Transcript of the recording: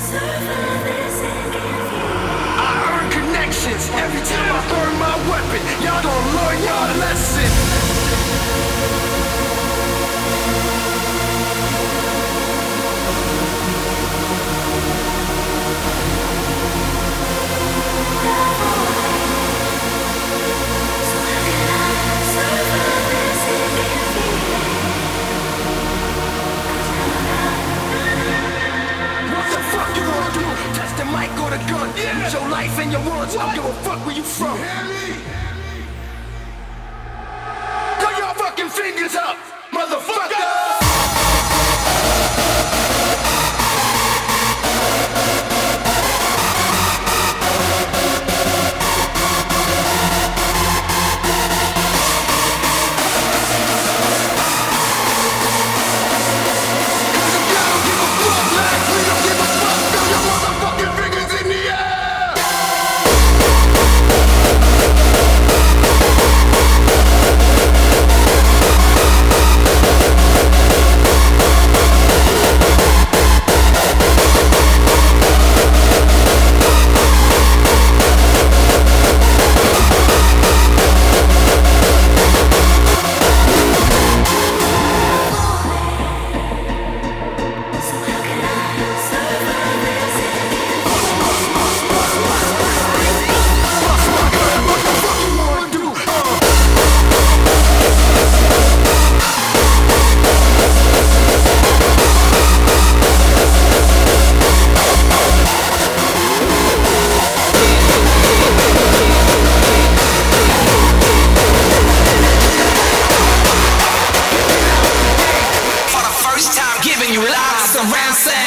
I earn connections every time I earn my weapon. Y'all gonna do? Touch the mic or the gun? Use your life and your words. I don't give a fuck where you from. relax around, say